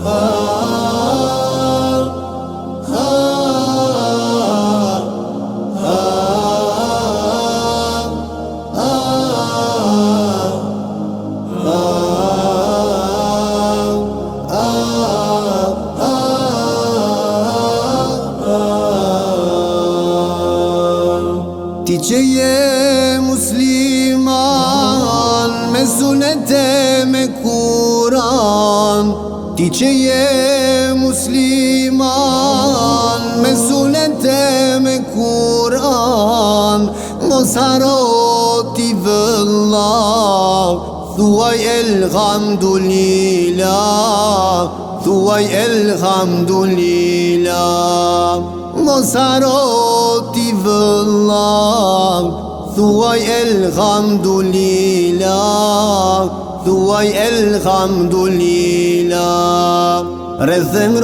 Allah Allah Allah je musliman me sunete me kuran Ti që je musliman Me sunet e me Kur'an Mosaroti vëllam Dhuaj el ghamdu lilam Dhuaj el ghamdu lilam Mosaroti vëllam duaj el gham du lila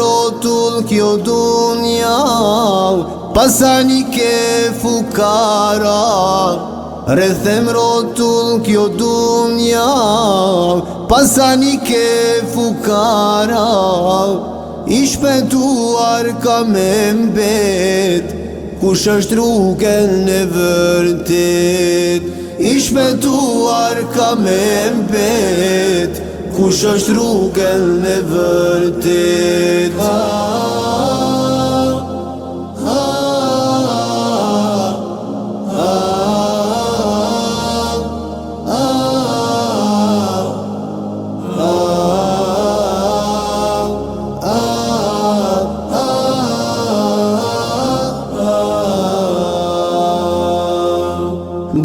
rotul kjo dunja Pasani ke fukara Rëzën rotul kjo dunja Pasani ke fukara Ishpetuar ka me mbet Ishpetuar ka membet kush është rrugën në vërtit Ish me ka me mbet Kush është rrugën në vërtit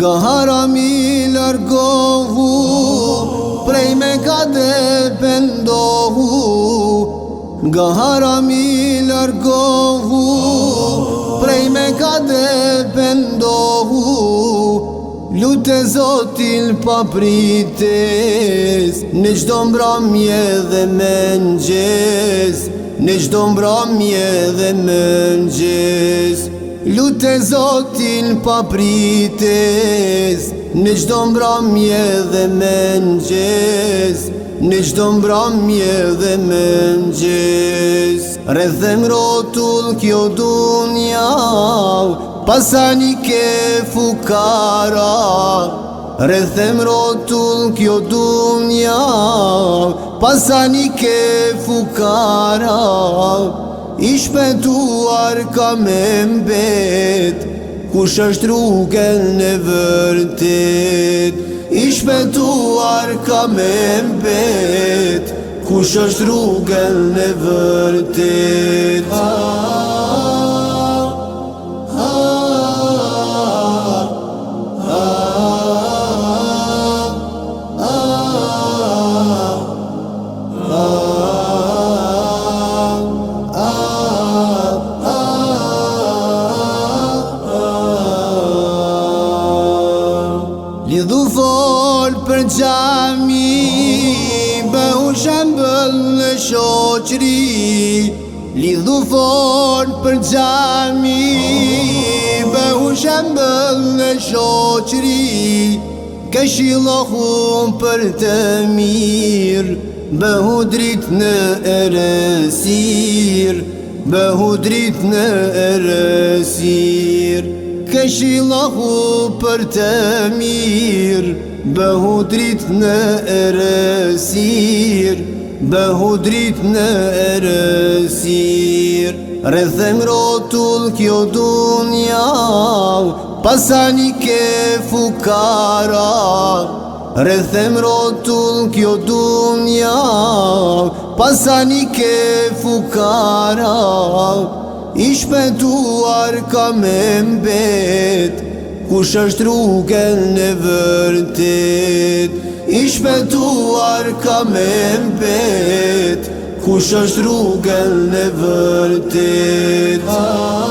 nga harami largohu prej ka dhe pëndohu nga harami prej me ka dhe pëndohu lutë zotil pa prites në qdo mbramje dhe menjës në qdo mbramje dhe menjës Lute zotin pa prites Në gjdo mbra mje dhe mëngjes, gjes Në gjdo mbra mje dhe mëngjes gjes Redhem rotull kjo dunja Pasani ke fukara Redhem rotull kjo dunja Pasani ke fukara Ishpetuar ka me mbet Kush është rrugën e vërtet Ishpetuar ka me mbet Kush është rrugën e vërtet folë për gjami Bë u shembëll në shoqëri Lidhu folë për gjami Bë u shembëll në shoqëri Këshilohum për të mirë Bëhu drit në eresir Bëhu drit në eresir këshilahu për të mirë Bëhu drit në eresir Bëhu drit në eresir Rëthëm rotull kjo dunja Pasani ke fukara Rëthëm rotull kjo dunja Pasani ke fukara Ishpetuar ka me mbet Kush është rrugën e vërtet Ishpetuar ka me mbet Kush është rrugën e vërtet Aaaa